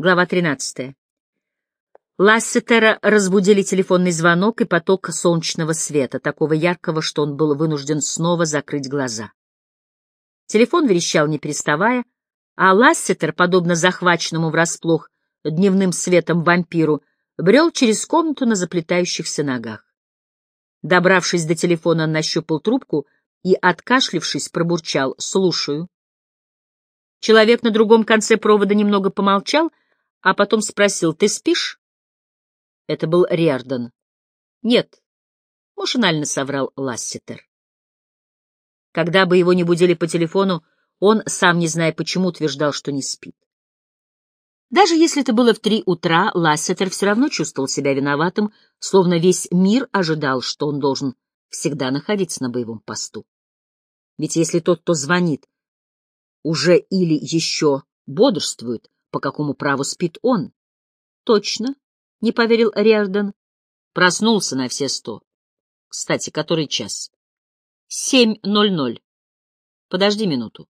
Глава 13. Лассетера разбудили телефонный звонок и поток солнечного света, такого яркого, что он был вынужден снова закрыть глаза. Телефон верещал не переставая, а Лассетер, подобно захваченному врасплох дневным светом вампиру, брел через комнату на заплетающихся ногах. Добравшись до телефона, он нащупал трубку и, откашлившись, пробурчал «Слушаю». Человек на другом конце провода немного помолчал, а потом спросил «Ты спишь?» Это был Риордан. «Нет», — машинально соврал Ласситер. Когда бы его не будили по телефону, он, сам не зная почему, утверждал, что не спит. Даже если это было в три утра, Лассетер все равно чувствовал себя виноватым, словно весь мир ожидал, что он должен всегда находиться на боевом посту. Ведь если тот, кто звонит, уже или еще бодрствует, по какому праву спит он? Точно, не поверил Риордан. Проснулся на все сто. Кстати, который час? Семь ноль ноль. Подожди минуту.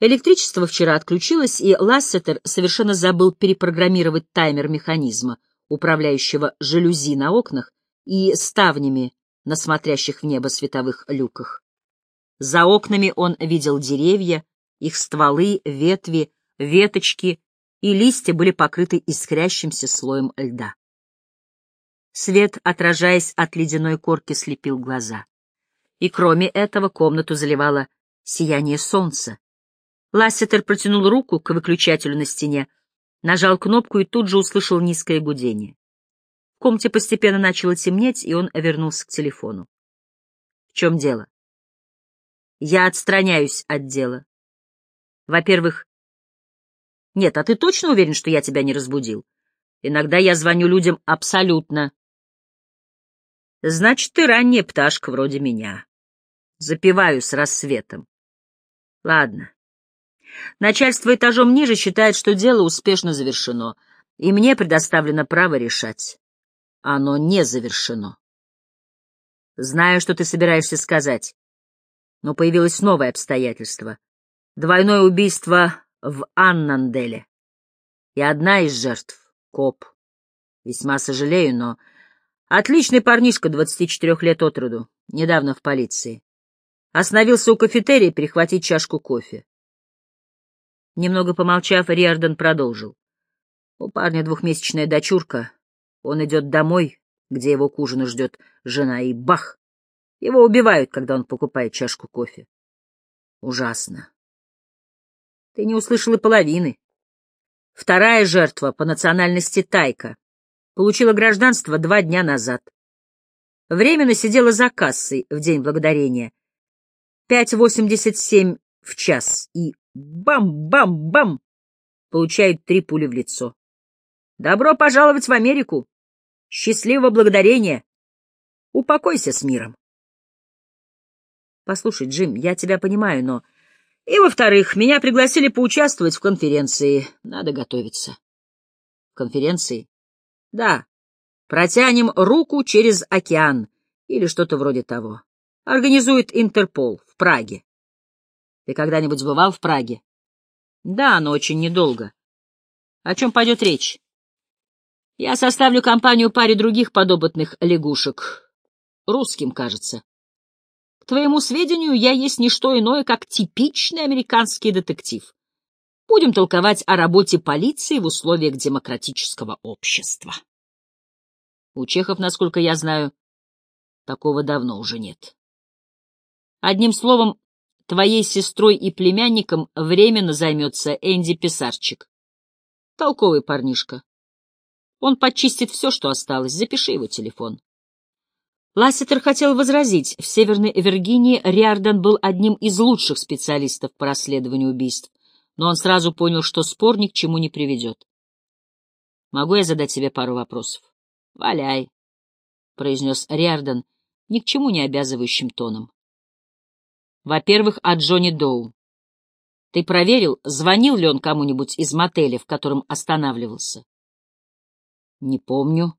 Электричество вчера отключилось, и Лассетер совершенно забыл перепрограммировать таймер механизма, управляющего жалюзи на окнах и ставнями на смотрящих в небо световых люках. За окнами он видел деревья, их стволы, ветви, веточки и листья были покрыты искрящимся слоем льда. Свет, отражаясь от ледяной корки, слепил глаза. И кроме этого комнату заливало сияние солнца, Лассетер протянул руку к выключателю на стене, нажал кнопку и тут же услышал низкое гудение. В комнате постепенно начало темнеть, и он вернулся к телефону. — В чем дело? — Я отстраняюсь от дела. Во-первых... Нет, а ты точно уверен, что я тебя не разбудил? Иногда я звоню людям абсолютно. Значит, ты ранняя пташка вроде меня. Запиваю с рассветом. Ладно. Начальство этажом ниже считает, что дело успешно завершено, и мне предоставлено право решать. Оно не завершено. Знаю, что ты собираешься сказать, но появилось новое обстоятельство. Двойное убийство в Аннанделе. И одна из жертв — коп. Весьма сожалею, но... Отличный парнишка, 24 лет от роду, недавно в полиции. Остановился у кафетерия перехватить чашку кофе. Немного помолчав, Риордан продолжил. У парня двухмесячная дочурка. Он идет домой, где его к ужину ждет жена, и бах! Его убивают, когда он покупает чашку кофе. Ужасно. Ты не услышал и половины. Вторая жертва по национальности Тайка получила гражданство два дня назад. Временно сидела за кассой в День Благодарения. 5,87 в час и Бам-бам-бам! Получают три пули в лицо. Добро пожаловать в Америку! Счастливого благодарения! Упокойся с миром. Послушай, Джим, я тебя понимаю, но... И, во-вторых, меня пригласили поучаствовать в конференции. Надо готовиться. Конференции? Да. Протянем руку через океан. Или что-то вроде того. Организует Интерпол в Праге. Ты когда-нибудь бывал в Праге? Да, но очень недолго. О чем пойдет речь? Я составлю компанию паре других подопытных лягушек. Русским, кажется. К твоему сведению, я есть не что иное, как типичный американский детектив. Будем толковать о работе полиции в условиях демократического общества. У чехов, насколько я знаю, такого давно уже нет. Одним словом, Твоей сестрой и племянником временно займется Энди Писарчик. Толковый парнишка. Он почистит все, что осталось. Запиши его телефон. Лассетер хотел возразить. В Северной Виргинии Риардан был одним из лучших специалистов по расследованию убийств, но он сразу понял, что спор ни к чему не приведет. «Могу я задать тебе пару вопросов?» «Валяй», — произнес Риардан ни к чему не обязывающим тоном. Во-первых, о Джонни Доу. Ты проверил, звонил ли он кому-нибудь из мотеля, в котором останавливался? Не помню.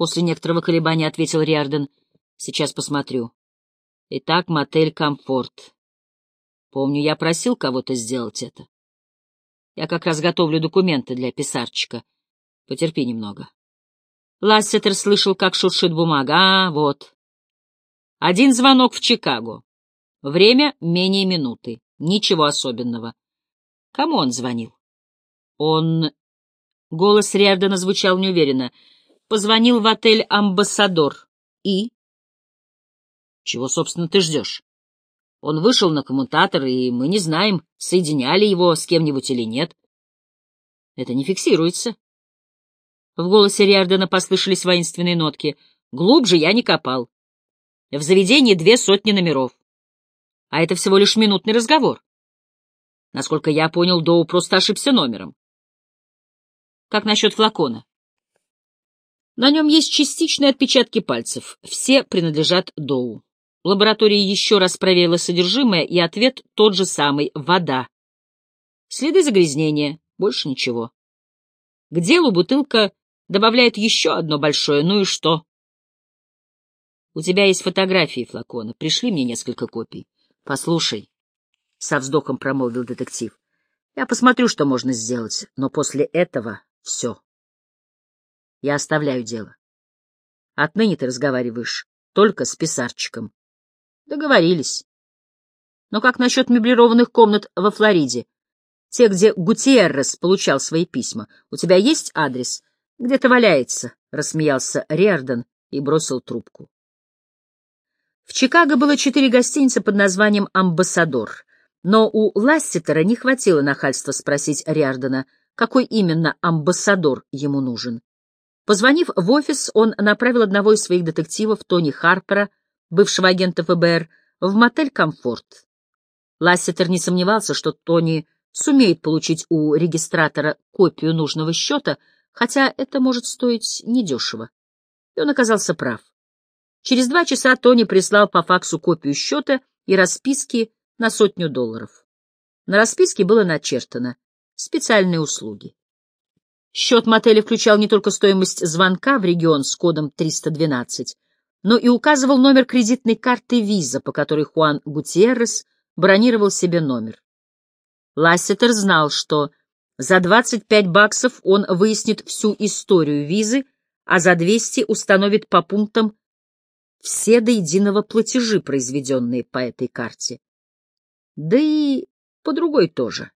После некоторого колебания ответил Риарден. Сейчас посмотрю. Итак, мотель «Комфорт». Помню, я просил кого-то сделать это. Я как раз готовлю документы для писарчика. Потерпи немного. Лассетер слышал, как шуршит бумага. А, вот. Один звонок в Чикаго. Время менее минуты. Ничего особенного. Кому он звонил? Он... Голос Риардена звучал неуверенно. Позвонил в отель «Амбассадор». И? Чего, собственно, ты ждешь? Он вышел на коммутатор, и мы не знаем, соединяли его с кем-нибудь или нет. Это не фиксируется. В голосе Риардена послышались воинственные нотки. Глубже я не копал. В заведении две сотни номеров. А это всего лишь минутный разговор. Насколько я понял, Доу просто ошибся номером. Как насчет флакона? На нем есть частичные отпечатки пальцев. Все принадлежат Доу. Лаборатория еще раз проверила содержимое, и ответ тот же самый — вода. Следы загрязнения, больше ничего. К делу бутылка добавляет еще одно большое «ну и что?». У тебя есть фотографии флакона, пришли мне несколько копий. Послушай, — со вздохом промолвил детектив, — я посмотрю, что можно сделать, но после этого все. Я оставляю дело. Отныне ты разговариваешь только с писарчиком. Договорились. Но как насчет меблированных комнат во Флориде? Те, где Гутиеррес получал свои письма. У тебя есть адрес? Где-то валяется, — рассмеялся Риордан и бросил трубку. В Чикаго было четыре гостиницы под названием «Амбассадор», но у Ласситера не хватило нахальства спросить Риордана, какой именно амбассадор ему нужен. Позвонив в офис, он направил одного из своих детективов, Тони Харпера, бывшего агента ФБР, в мотель «Комфорт». Лассетер не сомневался, что Тони сумеет получить у регистратора копию нужного счета, хотя это может стоить недешево. И он оказался прав. Через два часа Тони прислал по факсу копию счета и расписки на сотню долларов. На расписке было начертано «Специальные услуги». Счет мотеля включал не только стоимость звонка в регион с кодом 312, но и указывал номер кредитной карты виза, по которой Хуан Гутьеррес бронировал себе номер. Лассетер знал, что за 25 баксов он выяснит всю историю визы, а за 200 установит по пунктам все до единого платежи, произведенные по этой карте. Да и по другой тоже.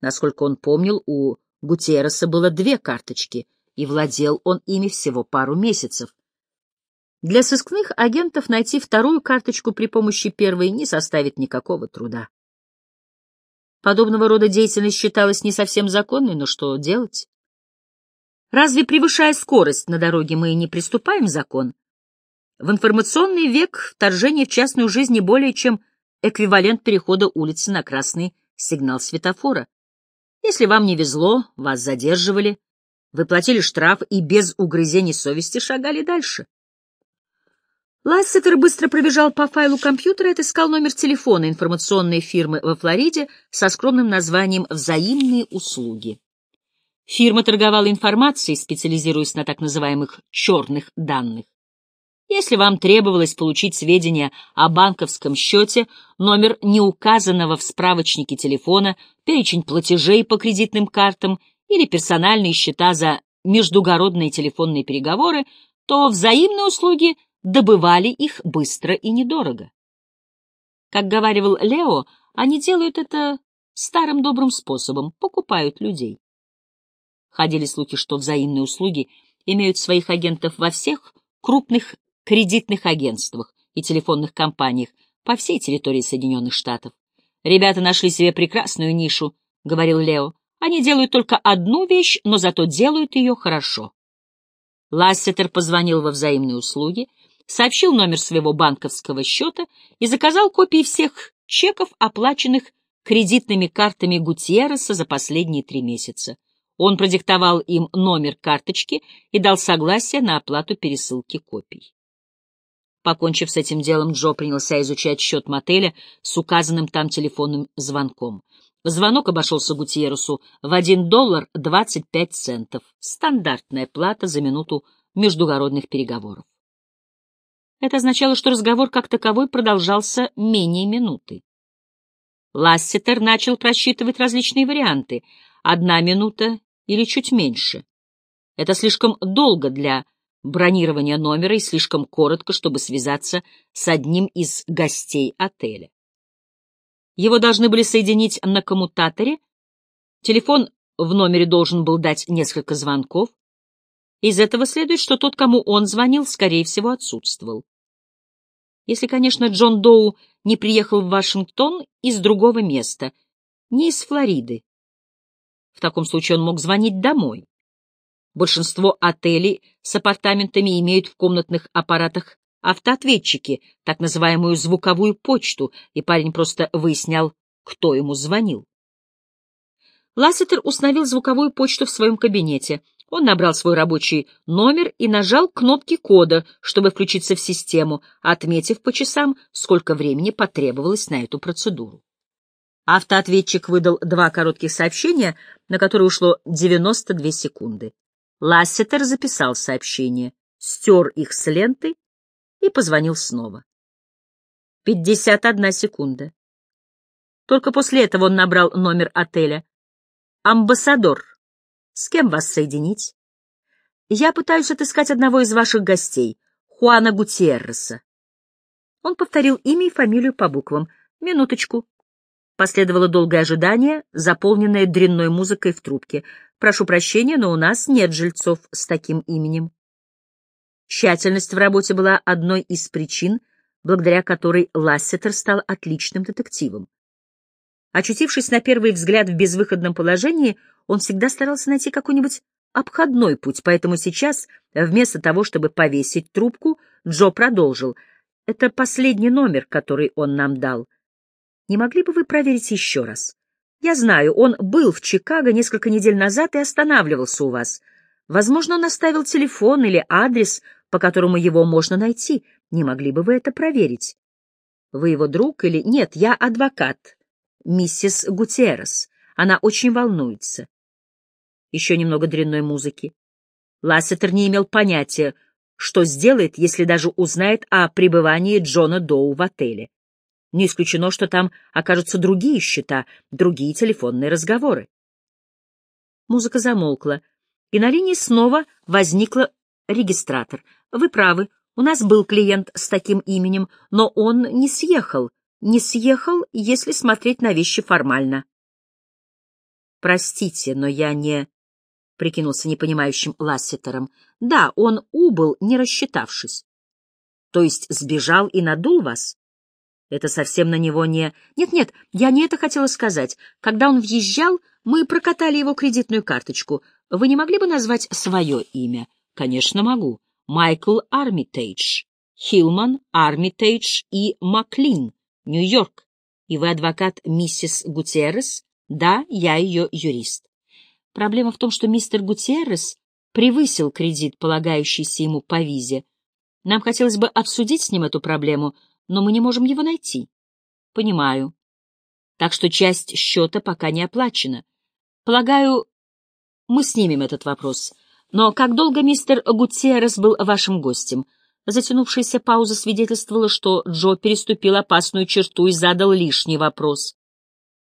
Насколько он помнил, у Гутьерреса было две карточки, и владел он ими всего пару месяцев. Для сыскных агентов найти вторую карточку при помощи первой не составит никакого труда. Подобного рода деятельность считалась не совсем законной, но что делать? Разве, превышая скорость на дороге, мы не приступаем закон? В информационный век вторжение в частную жизнь не более чем эквивалент перехода улицы на красный сигнал светофора. Если вам не везло, вас задерживали, вы платили штраф и без угрызений совести шагали дальше. Лассетер быстро пробежал по файлу компьютера и отыскал номер телефона информационной фирмы во Флориде со скромным названием «Взаимные услуги». Фирма торговала информацией, специализируясь на так называемых «черных данных». Если вам требовалось получить сведения о банковском счете, номер неуказанного в справочнике телефона, перечень платежей по кредитным картам или персональные счета за междугородные телефонные переговоры, то взаимные услуги – добывали их быстро и недорого. Как говаривал Лео, они делают это старым добрым способом, покупают людей. Ходили слухи, что взаимные услуги имеют своих агентов во всех крупных кредитных агентствах и телефонных компаниях по всей территории Соединенных Штатов. «Ребята нашли себе прекрасную нишу», — говорил Лео. «Они делают только одну вещь, но зато делают ее хорошо». Лассетер позвонил во взаимные услуги сообщил номер своего банковского счета и заказал копии всех чеков, оплаченных кредитными картами Гутьерреса за последние три месяца. Он продиктовал им номер карточки и дал согласие на оплату пересылки копий. Покончив с этим делом, Джо принялся изучать счет мотеля с указанным там телефонным звонком. Звонок обошелся Гутьерресу в 1 доллар 25 центов. Стандартная плата за минуту междугородных переговоров. Это означало, что разговор как таковой продолжался менее минуты. Лассетер начал просчитывать различные варианты. Одна минута или чуть меньше. Это слишком долго для бронирования номера и слишком коротко, чтобы связаться с одним из гостей отеля. Его должны были соединить на коммутаторе, телефон в номере должен был дать несколько звонков. Из этого следует, что тот, кому он звонил, скорее всего, отсутствовал. Если, конечно, Джон Доу не приехал в Вашингтон из другого места, не из Флориды. В таком случае он мог звонить домой. Большинство отелей с апартаментами имеют в комнатных аппаратах автоответчики, так называемую звуковую почту, и парень просто выяснял, кто ему звонил. Лассетер установил звуковую почту в своем кабинете. Он набрал свой рабочий номер и нажал кнопки кода, чтобы включиться в систему, отметив по часам, сколько времени потребовалось на эту процедуру. Автоответчик выдал два коротких сообщения, на которые ушло 92 секунды. Лассетер записал сообщение, стер их с ленты и позвонил снова. 51 секунда. Только после этого он набрал номер отеля. «Амбассадор, с кем вас соединить?» «Я пытаюсь отыскать одного из ваших гостей, Хуана Гутиерреса». Он повторил имя и фамилию по буквам. «Минуточку». Последовало долгое ожидание, заполненное дрянной музыкой в трубке. «Прошу прощения, но у нас нет жильцов с таким именем». Тщательность в работе была одной из причин, благодаря которой Лассетер стал отличным детективом. Очутившись на первый взгляд в безвыходном положении, он всегда старался найти какой-нибудь обходной путь, поэтому сейчас, вместо того, чтобы повесить трубку, Джо продолжил. «Это последний номер, который он нам дал. Не могли бы вы проверить еще раз? Я знаю, он был в Чикаго несколько недель назад и останавливался у вас. Возможно, он оставил телефон или адрес, по которому его можно найти. Не могли бы вы это проверить? Вы его друг или... Нет, я адвокат, миссис Гутиеррес. Она очень волнуется. Еще немного дрянной музыки. Лассетер не имел понятия, что сделает, если даже узнает о пребывании Джона Доу в отеле. Не исключено, что там окажутся другие счета, другие телефонные разговоры. Музыка замолкла, и на линии снова возникла регистратор. Вы правы, у нас был клиент с таким именем, но он не съехал. Не съехал, если смотреть на вещи формально. Простите, но я не... Прикинулся непонимающим Лассетером. Да, он убыл, не рассчитавшись. То есть сбежал и надул вас? Это совсем на него не... Нет-нет, я не это хотела сказать. Когда он въезжал, мы прокатали его кредитную карточку. Вы не могли бы назвать свое имя? Конечно, могу. Майкл Армитейдж, Хилман, Армитейдж и Маклин, Нью-Йорк. И вы адвокат миссис Гутиеррес? Да, я ее юрист. Проблема в том, что мистер Гутиеррес превысил кредит, полагающийся ему по визе. Нам хотелось бы обсудить с ним эту проблему, но мы не можем его найти. Понимаю. Так что часть счета пока не оплачена. Полагаю, мы снимем этот вопрос. Но как долго мистер Гутьеррес был вашим гостем? Затянувшаяся пауза свидетельствовала, что Джо переступил опасную черту и задал лишний вопрос.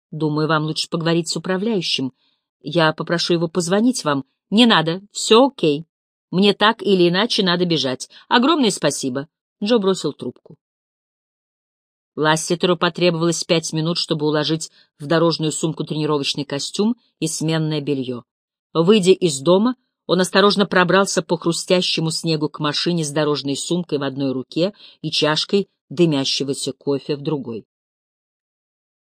Думаю, вам лучше поговорить с управляющим. Я попрошу его позвонить вам. Не надо, все окей. Мне так или иначе надо бежать. Огромное спасибо. Джо бросил трубку. Лассетеру потребовалось пять минут, чтобы уложить в дорожную сумку тренировочный костюм и сменное белье. Выйдя из дома, он осторожно пробрался по хрустящему снегу к машине с дорожной сумкой в одной руке и чашкой дымящегося кофе в другой.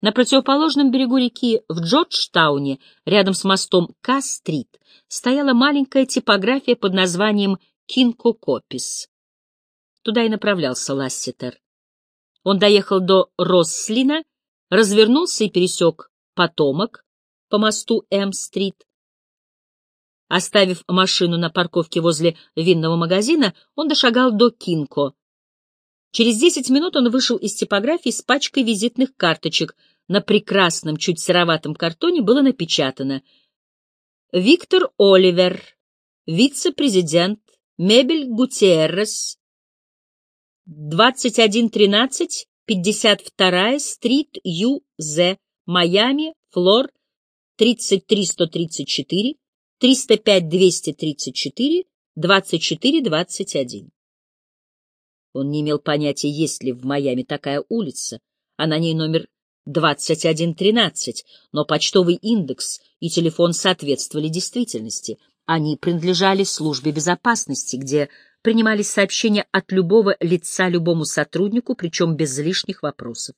На противоположном берегу реки в Джорджтауне, рядом с мостом К-стрит, стояла маленькая типография под названием Кинко Копис. Туда и направлялся Ласситер. Он доехал до Росслина, развернулся и пересек Потомок по мосту М-стрит, Оставив машину на парковке возле винного магазина, он дошагал до Кинко. Через десять минут он вышел из типографии с пачкой визитных карточек. На прекрасном, чуть сероватом картоне было напечатано «Виктор Оливер, вице-президент, мебель Гутиеррес, 2113, 52 стрит, Ю.З., Майами, Флор, 33-134, 305-234, 24-21. Он не имел понятия, есть ли в Майами такая улица, а на ней номер 2113, но почтовый индекс и телефон соответствовали действительности. Они принадлежали службе безопасности, где принимались сообщения от любого лица любому сотруднику, причем без лишних вопросов.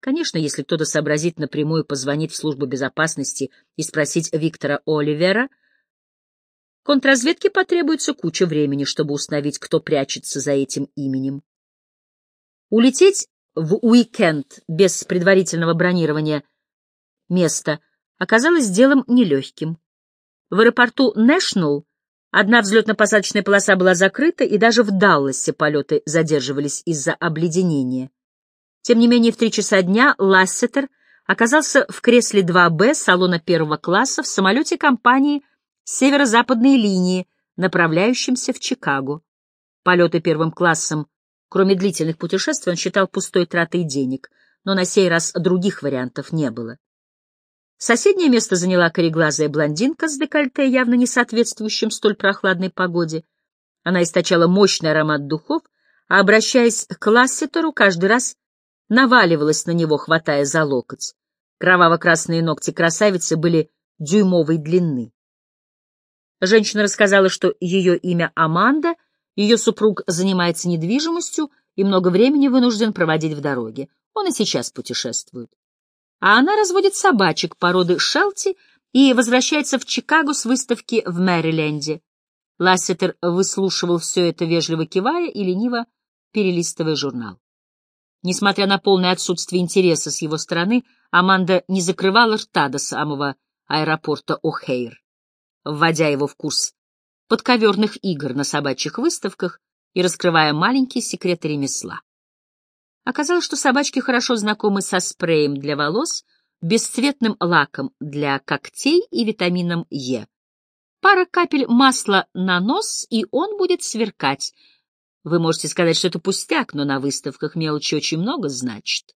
Конечно, если кто-то сообразит напрямую позвонить в службу безопасности и спросить Виктора Оливера, контрразведке потребуется куча времени, чтобы установить, кто прячется за этим именем. Улететь в уикенд без предварительного бронирования места оказалось делом нелегким. В аэропорту Нэшнл одна взлетно-посадочная полоса была закрыта, и даже в Далласе полеты задерживались из-за обледенения. Тем не менее, в три часа дня Лассетер оказался в кресле 2Б салона первого класса в самолете компании «Северо-западные линии», направляющемся в Чикаго. Полеты первым классом, кроме длительных путешествий, он считал пустой тратой денег, но на сей раз других вариантов не было. Соседнее место заняла кореглазая блондинка с декольте, явно не соответствующим столь прохладной погоде. Она источала мощный аромат духов, а, обращаясь к Лассетеру, каждый раз наваливалась на него, хватая за локоть. Кроваво-красные ногти красавицы были дюймовой длины. Женщина рассказала, что ее имя Аманда, ее супруг занимается недвижимостью и много времени вынужден проводить в дороге. Он и сейчас путешествует. А она разводит собачек породы Шелти и возвращается в Чикаго с выставки в Мэриленде. Лассетер выслушивал все это, вежливо кивая и лениво перелистывая журнал. Несмотря на полное отсутствие интереса с его стороны, Аманда не закрывала рта до самого аэропорта О'Хейр, вводя его в курс подковерных игр на собачьих выставках и раскрывая маленькие секреты ремесла. Оказалось, что собачки хорошо знакомы со спреем для волос, бесцветным лаком для когтей и витамином Е. Пара капель масла на нос, и он будет сверкать, вы можете сказать, что это пустяк, но на выставках мелочи очень много значит.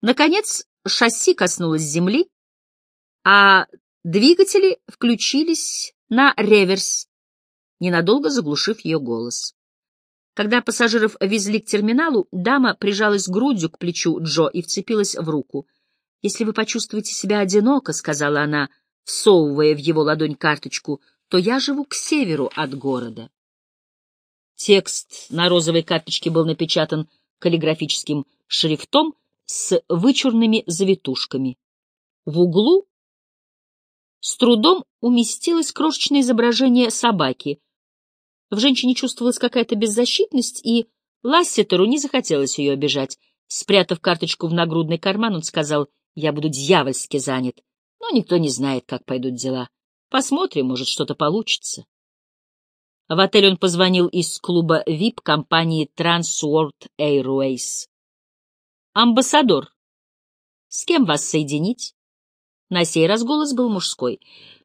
Наконец, шасси коснулось земли, а двигатели включились на реверс, ненадолго заглушив ее голос. Когда пассажиров везли к терминалу, дама прижалась грудью к плечу Джо и вцепилась в руку. «Если вы почувствуете себя одиноко», — сказала она, всовывая в его ладонь карточку, — «то я живу к северу от города». Текст на розовой карточке был напечатан каллиграфическим шрифтом с вычурными завитушками. В углу с трудом уместилось крошечное изображение собаки. В женщине чувствовалась какая-то беззащитность, и Лассетеру не захотелось ее обижать. Спрятав карточку в нагрудный карман, он сказал, «Я буду дьявольски занят, но никто не знает, как пойдут дела. Посмотрим, может, что-то получится». В отель он позвонил из клуба VIP компании Transworld Airways. «Амбассадор, с кем вас соединить?» На сей раз голос был мужской.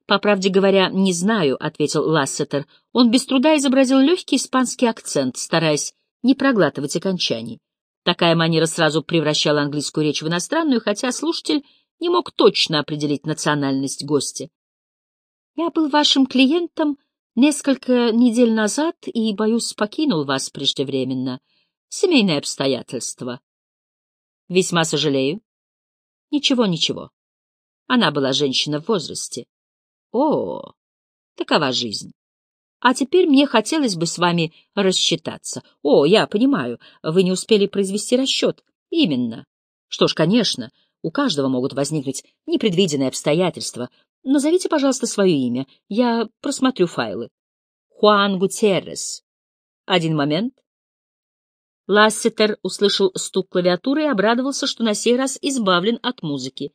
«По правде говоря, не знаю», — ответил Лассетер. Он без труда изобразил легкий испанский акцент, стараясь не проглатывать окончаний. Такая манера сразу превращала английскую речь в иностранную, хотя слушатель не мог точно определить национальность гостя. «Я был вашим клиентом Несколько недель назад и, боюсь, покинул вас преждевременно. Семейные обстоятельства. Весьма сожалею. Ничего, ничего. Она была женщина в возрасте. О, такова жизнь. А теперь мне хотелось бы с вами рассчитаться. О, я понимаю, вы не успели произвести расчет. Именно. Что ж, конечно, у каждого могут возникнуть непредвиденные обстоятельства, Назовите, пожалуйста, свое имя. Я просмотрю файлы. Хуан Гутеррес. Один момент. Лассетер услышал стук клавиатуры и обрадовался, что на сей раз избавлен от музыки.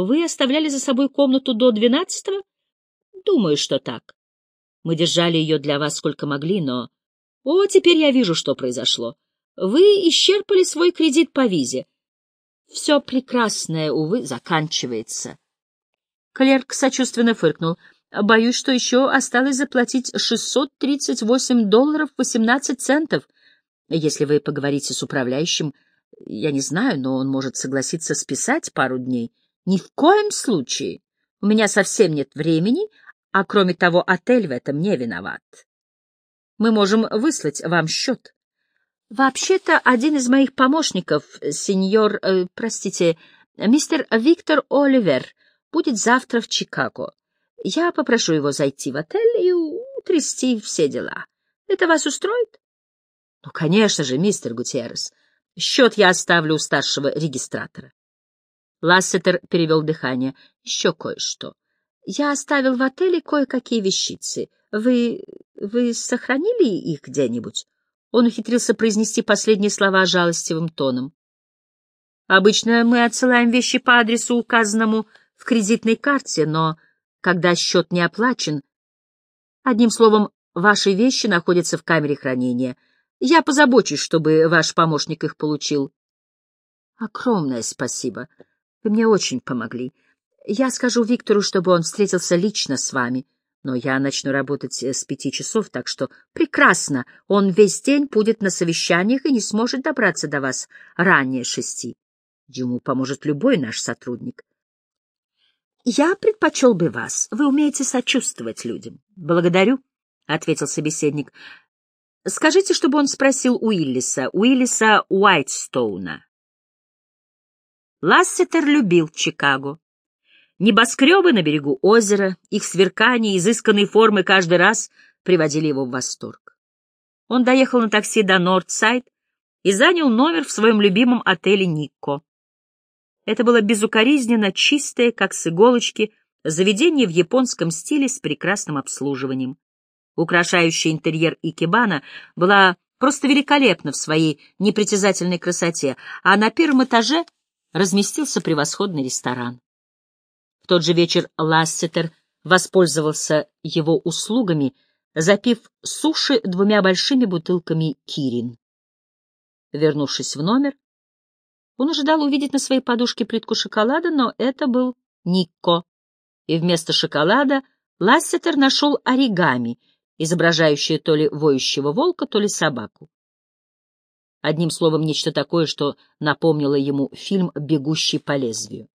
Вы оставляли за собой комнату до двенадцатого? Думаю, что так. Мы держали ее для вас сколько могли, но... О, теперь я вижу, что произошло. Вы исчерпали свой кредит по визе. Все прекрасное, увы, заканчивается. Клерк сочувственно фыркнул. «Боюсь, что еще осталось заплатить 638 долларов 18 центов. Если вы поговорите с управляющим, я не знаю, но он может согласиться списать пару дней. Ни в коем случае. У меня совсем нет времени, а кроме того, отель в этом не виноват. Мы можем выслать вам счет. Вообще-то, один из моих помощников, сеньор, э, простите, мистер Виктор Оливер, будет завтра в Чикаго. Я попрошу его зайти в отель и утрясти все дела. Это вас устроит? Ну, конечно же, мистер Гутьеррес. Счет я оставлю у старшего регистратора. Лассетер перевел дыхание. Еще кое-что. Я оставил в отеле кое-какие вещицы. Вы... вы сохранили их где-нибудь? Он ухитрился произнести последние слова жалостивым тоном. Обычно мы отсылаем вещи по адресу, указанному в кредитной карте, но когда счет не оплачен... Одним словом, ваши вещи находятся в камере хранения. Я позабочусь, чтобы ваш помощник их получил. Огромное спасибо. Вы мне очень помогли. Я скажу Виктору, чтобы он встретился лично с вами. Но я начну работать э, с пяти часов, так что прекрасно. Он весь день будет на совещаниях и не сможет добраться до вас ранее шести. Ему поможет любой наш сотрудник. Я предпочел бы вас. Вы умеете сочувствовать людям. Благодарю, — ответил собеседник. Скажите, чтобы он спросил Уиллиса, Уиллиса Уайтстоуна. Лассетер любил Чикаго. Небоскребы на берегу озера, их сверкание, изысканные формы каждый раз приводили его в восторг. Он доехал на такси до Нордсайд и занял номер в своем любимом отеле «Никко». Это было безукоризненно чистое, как с иголочки, заведение в японском стиле с прекрасным обслуживанием. Украшающая интерьер Икебана была просто великолепна в своей непритязательной красоте, а на первом этаже разместился превосходный ресторан тот же вечер Лассетер воспользовался его услугами, запив суши двумя большими бутылками кирин. Вернувшись в номер, он ожидал увидеть на своей подушке плитку шоколада, но это был Никко, и вместо шоколада Лассетер нашел оригами, изображающее то ли воющего волка, то ли собаку. Одним словом, нечто такое, что напомнило ему фильм «Бегущий по лезвию».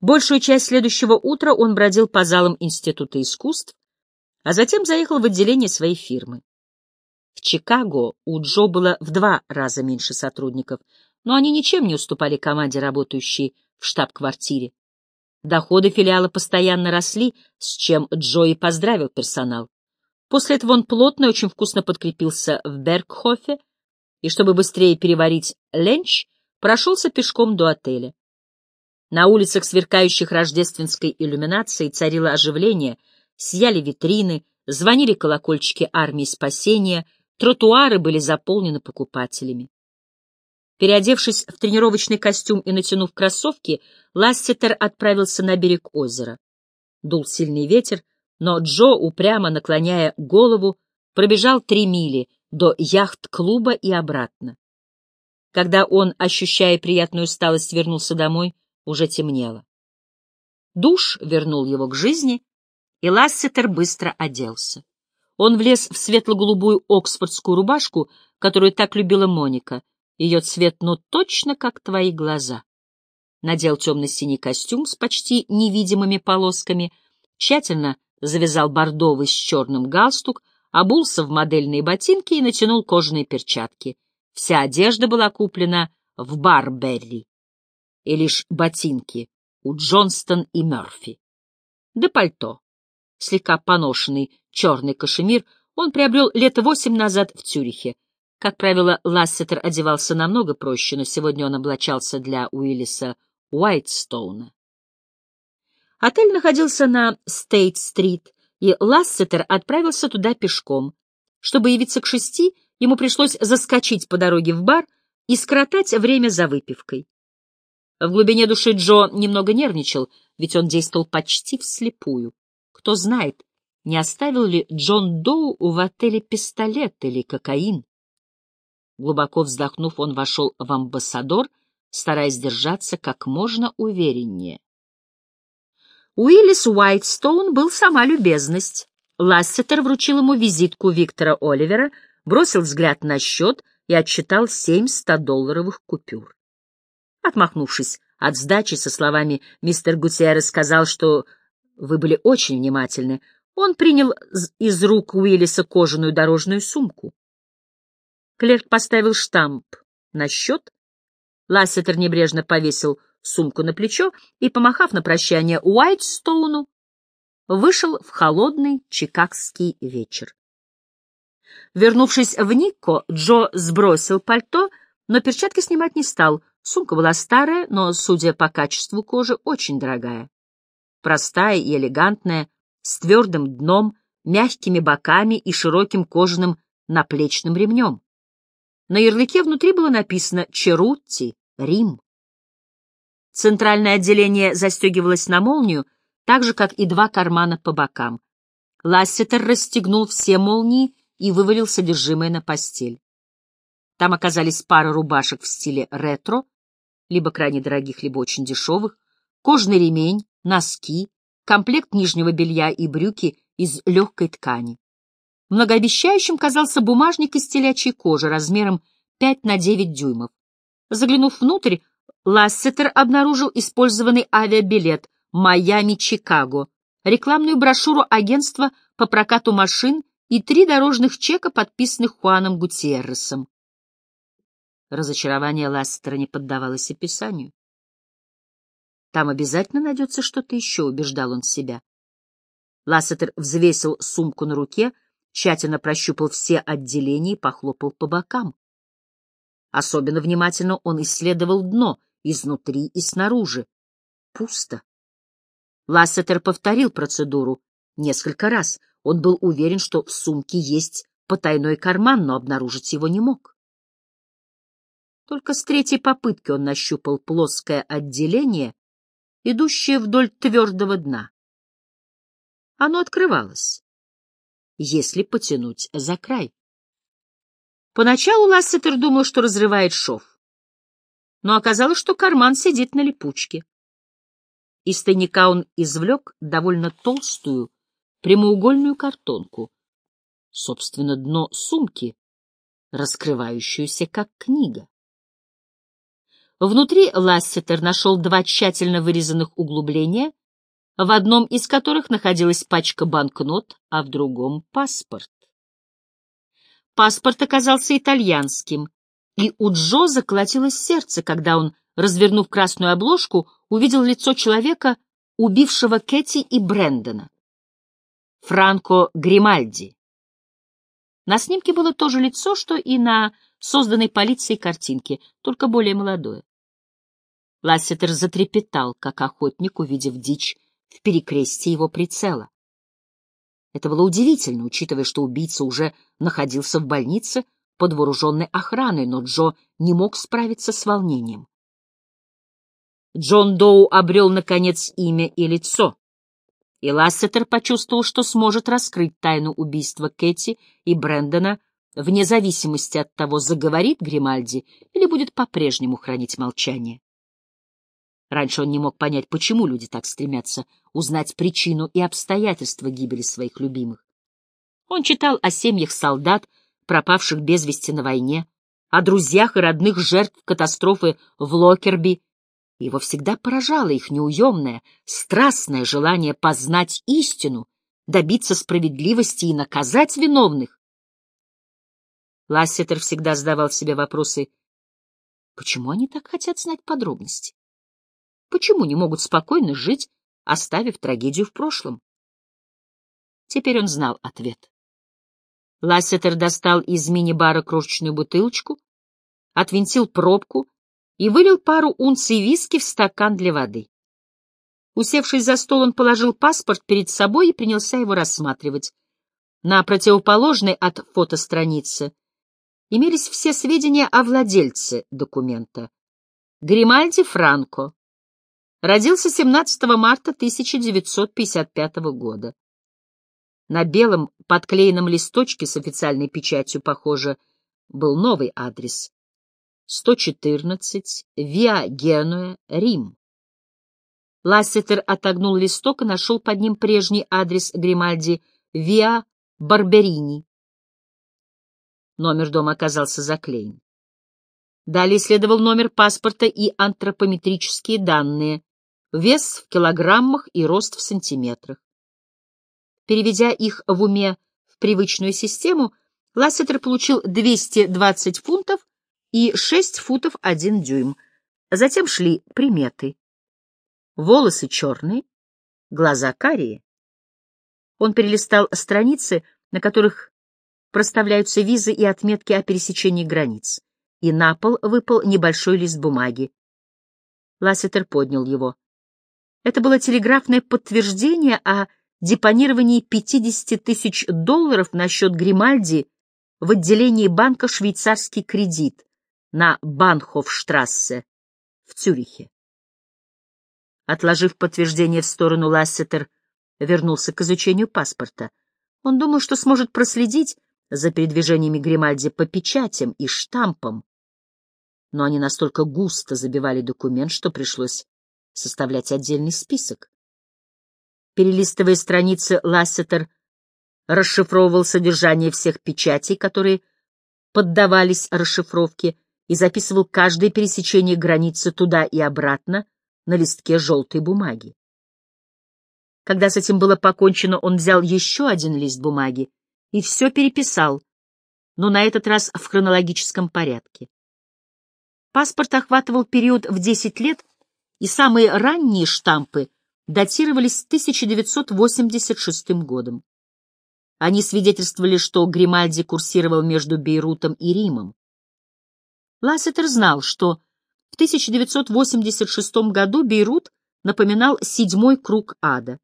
Большую часть следующего утра он бродил по залам Института искусств, а затем заехал в отделение своей фирмы. В Чикаго у Джо было в два раза меньше сотрудников, но они ничем не уступали команде, работающей в штаб-квартире. Доходы филиала постоянно росли, с чем Джо и поздравил персонал. После этого он плотно и очень вкусно подкрепился в Бергхофе, и, чтобы быстрее переварить ленч, прошелся пешком до отеля. На улицах, сверкающих рождественской иллюминацией, царило оживление, сияли витрины, звонили колокольчики армии спасения, тротуары были заполнены покупателями. Переодевшись в тренировочный костюм и натянув кроссовки, Лассетер отправился на берег озера. Дул сильный ветер, но Джо, упрямо наклоняя голову, пробежал три мили до яхт-клуба и обратно. Когда он, ощущая приятную усталость, вернулся домой, уже темнело. Душ вернул его к жизни, и Лассетер быстро оделся. Он влез в светло-голубую оксфордскую рубашку, которую так любила Моника. Ее цвет, ну, точно как твои глаза. Надел темно-синий костюм с почти невидимыми полосками, тщательно завязал бордовый с черным галстук, обулся в модельные ботинки и натянул кожаные перчатки. Вся одежда была куплена в Барберри и лишь ботинки у Джонстон и Мерфи. Да пальто. Слегка поношенный черный кашемир он приобрел лет восемь назад в Цюрихе. Как правило, Лассетер одевался намного проще, но сегодня он облачался для Уиллиса Уайтстоуна. Отель находился на Стейт-стрит, и Лассетер отправился туда пешком. Чтобы явиться к шести, ему пришлось заскочить по дороге в бар и скоротать время за выпивкой. В глубине души Джо немного нервничал, ведь он действовал почти вслепую. Кто знает, не оставил ли Джон Доу в отеле пистолет или кокаин. Глубоко вздохнув, он вошел в амбассадор, стараясь держаться как можно увереннее. Уиллис Уайтстоун был сама любезность. Лассетер вручил ему визитку Виктора Оливера, бросил взгляд на счет и отчитал семь 100-долларовых купюр. Отмахнувшись от сдачи со словами «Мистер Гутиеррес сказал, что вы были очень внимательны», он принял из рук Уиллиса кожаную дорожную сумку. Клерк поставил штамп на счет, Лассетер небрежно повесил сумку на плечо и, помахав на прощание Уайтстоуну, вышел в холодный чикагский вечер. Вернувшись в Никко, Джо сбросил пальто, но перчатки снимать не стал. Сумка была старая, но, судя по качеству кожи, очень дорогая. Простая и элегантная, с твердым дном, мягкими боками и широким кожаным наплечным ремнем. На ярлыке внутри было написано «Черутти, Рим». Центральное отделение застегивалось на молнию, так же, как и два кармана по бокам. Лассетер расстегнул все молнии и вывалил содержимое на постель. Там оказались пара рубашек в стиле ретро, либо крайне дорогих, либо очень дешевых, кожный ремень, носки, комплект нижнего белья и брюки из легкой ткани. Многообещающим казался бумажник из телячьей кожи размером 5 на 9 дюймов. Заглянув внутрь, Лассетер обнаружил использованный авиабилет «Майами-Чикаго», рекламную брошюру агентства по прокату машин и три дорожных чека, подписанных Хуаном Гутиерресом. Разочарование Ластера не поддавалось описанию. Там обязательно найдется что-то еще, убеждал он себя. Лассетер взвесил сумку на руке, тщательно прощупал все отделения и похлопал по бокам. Особенно внимательно он исследовал дно, изнутри и снаружи. Пусто. Лассетер повторил процедуру несколько раз. Он был уверен, что в сумке есть потайной карман, но обнаружить его не мог. Только с третьей попытки он нащупал плоское отделение, идущее вдоль твердого дна. Оно открывалось, если потянуть за край. Поначалу Лассетер думал, что разрывает шов, но оказалось, что карман сидит на липучке. Из тайника он извлек довольно толстую прямоугольную картонку, собственно, дно сумки, раскрывающуюся как книга. Внутри Лассетер нашел два тщательно вырезанных углубления, в одном из которых находилась пачка банкнот, а в другом — паспорт. Паспорт оказался итальянским, и у Джо заколотилось сердце, когда он, развернув красную обложку, увидел лицо человека, убившего Кэти и Брэндона. Франко Гримальди. На снимке было то же лицо, что и на созданной полицией картинке, только более молодое. Лассетер затрепетал, как охотник, увидев дичь в перекрестии его прицела. Это было удивительно, учитывая, что убийца уже находился в больнице под вооруженной охраной, но Джо не мог справиться с волнением. Джон Доу обрел, наконец, имя и лицо, и Лассетер почувствовал, что сможет раскрыть тайну убийства Кэти и Брэндона вне зависимости от того, заговорит Гримальди или будет по-прежнему хранить молчание. Раньше он не мог понять, почему люди так стремятся узнать причину и обстоятельства гибели своих любимых. Он читал о семьях солдат, пропавших без вести на войне, о друзьях и родных жертв катастрофы в Локерби. Его всегда поражало их неуемное, страстное желание познать истину, добиться справедливости и наказать виновных. Лассетер всегда задавал себе вопросы, почему они так хотят знать подробности? Почему не могут спокойно жить, оставив трагедию в прошлом? Теперь он знал ответ. Лассетер достал из мини-бара крошечную бутылочку, отвинтил пробку и вылил пару унций виски в стакан для воды. Усевшись за стол, он положил паспорт перед собой и принялся его рассматривать. На противоположной от фотостраницы имелись все сведения о владельце документа. Гримальди Франко, Родился 17 марта 1955 года. На белом подклеенном листочке с официальной печатью, похоже, был новый адрес. 114 Виа Генуэ, Рим. Лассетер отогнул листок и нашел под ним прежний адрес Гримальди Виа Барберини. Номер дома оказался заклеен. Далее следовал номер паспорта и антропометрические данные, вес в килограммах и рост в сантиметрах. Переведя их в уме в привычную систему, Лассетер получил 220 фунтов и 6 футов 1 дюйм. Затем шли приметы. Волосы черные, глаза карие. Он перелистал страницы, на которых проставляются визы и отметки о пересечении границ, и на пол выпал небольшой лист бумаги. Лассетер поднял его. Это было телеграфное подтверждение о депонировании 50 тысяч долларов на счет Гримальди в отделении банка «Швейцарский кредит» на Банхофштрассе в Цюрихе. Отложив подтверждение в сторону, Лассетер вернулся к изучению паспорта. Он думал, что сможет проследить за передвижениями Гримальди по печатям и штампам, но они настолько густо забивали документ, что пришлось составлять отдельный список. Перелистывая страницы, Лассетер расшифровывал содержание всех печатей, которые поддавались расшифровке, и записывал каждое пересечение границы туда и обратно на листке желтой бумаги. Когда с этим было покончено, он взял еще один лист бумаги и все переписал, но на этот раз в хронологическом порядке. Паспорт охватывал период в 10 лет, и самые ранние штампы датировались 1986 годом. Они свидетельствовали, что Гримальди курсировал между Бейрутом и Римом. Лассетер знал, что в 1986 году Бейрут напоминал седьмой круг ада.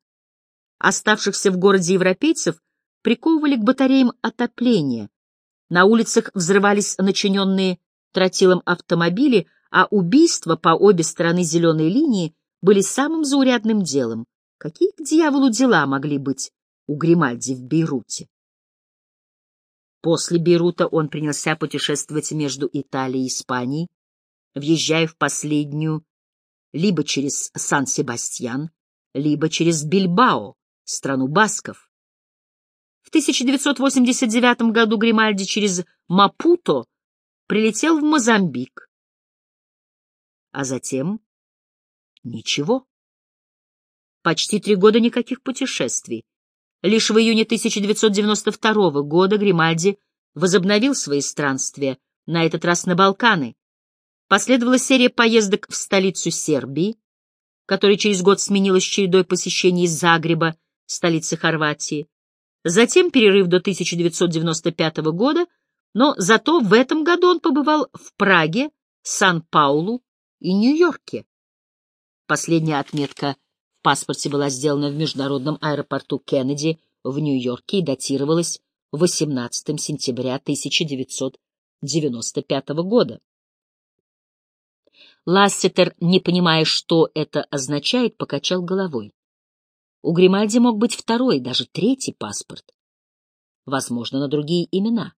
Оставшихся в городе европейцев приковывали к батареям отопления. На улицах взрывались начиненные тротилом автомобили, а убийства по обе стороны зеленой линии были самым заурядным делом. Какие к дьяволу дела могли быть у Гримальди в Бейруте? После Бейрута он принялся путешествовать между Италией и Испанией, въезжая в последнюю либо через Сан-Себастьян, либо через Бильбао, страну басков. В 1989 году Гримальди через Мапуто прилетел в Мозамбик. А затем ничего. Почти три года никаких путешествий. Лишь в июне 1992 года Гримальди возобновил свои странствия, на этот раз на Балканы. Последовала серия поездок в столицу Сербии, которая через год сменилась чередой посещений Загреба, столицы Хорватии. Затем перерыв до 1995 года, но зато в этом году он побывал в Праге, Сан-Паулу и Нью-Йорке. Последняя отметка паспорте была сделана в международном аэропорту Кеннеди в Нью-Йорке и датировалась 18 сентября 1995 года. Лассетер, не понимая, что это означает, покачал головой. У Гримальди мог быть второй, даже третий паспорт. Возможно, на другие имена.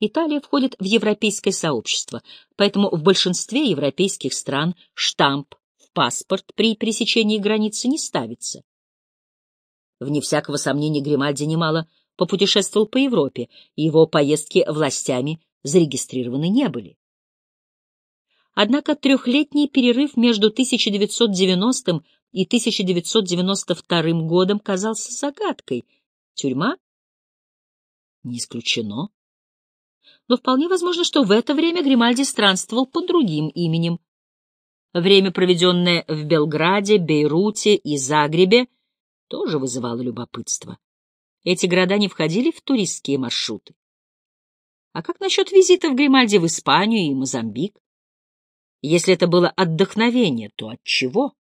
Италия входит в европейское сообщество, поэтому в большинстве европейских стран штамп паспорт при пересечении границы не ставится. Вне всякого сомнения, Гримальди немало попутешествовал по Европе, и его поездки властями зарегистрированы не были. Однако трехлетний перерыв между 1990 и 1992 годом казался загадкой. Тюрьма? Не исключено. Но вполне возможно, что в это время Гримальди странствовал под другим именем, Время, проведенное в Белграде, Бейруте и Загребе, тоже вызывало любопытство. Эти города не входили в туристские маршруты. А как насчет визита в Гримальди в Испанию и Мозамбик? Если это было отдохновение, то от чего?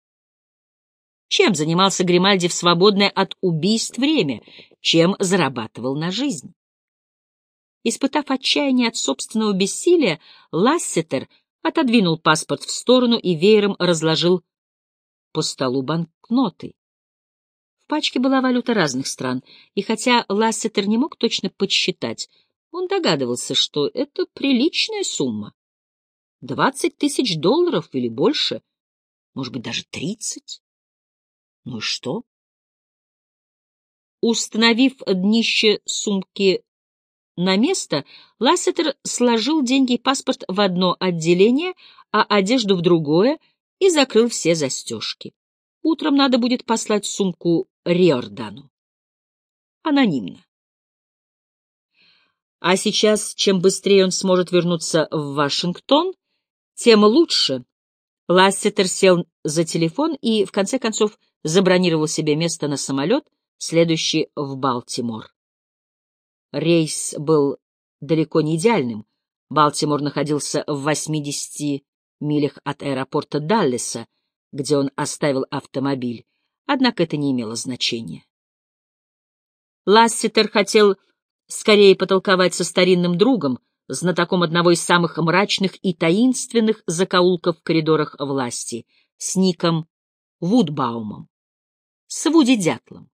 Чем занимался Гримальди в свободное от убийств время? Чем зарабатывал на жизнь? Испытав отчаяние от собственного бессилия, Лассетер отодвинул паспорт в сторону и веером разложил по столу банкноты. В пачке была валюта разных стран, и хотя Лассетер не мог точно подсчитать, он догадывался, что это приличная сумма. Двадцать тысяч долларов или больше, может быть, даже тридцать. Ну и что? Установив днище сумки на место, Лассетер сложил деньги и паспорт в одно отделение, а одежду в другое и закрыл все застежки. Утром надо будет послать сумку Риордану. Анонимно. А сейчас, чем быстрее он сможет вернуться в Вашингтон, тем лучше. Лассетер сел за телефон и, в конце концов, забронировал себе место на самолет, следующий в Балтимор. Рейс был далеко не идеальным. Балтимор находился в 80 милях от аэропорта Даллеса, где он оставил автомобиль, однако это не имело значения. Ласситер хотел скорее потолковать со старинным другом, знатоком одного из самых мрачных и таинственных закоулков в коридорах власти, с Ником Вудбаумом, с Вуди Дятлом.